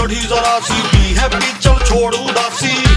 चढ़ी जरा सी भी हैप्पी चल छोड़ उदासी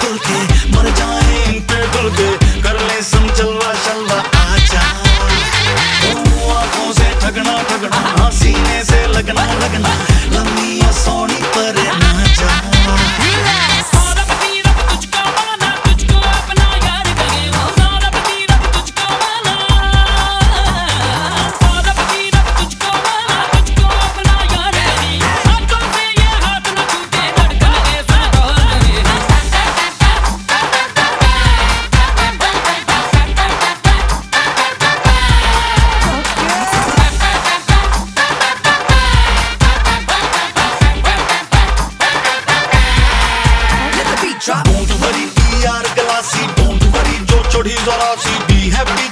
खुल के मर जाए पे खुल के। कर ले सम चलवा चलवा आजा आँखों से ठगना ठगना सीने से लगना लगना। Shorties on all be happy.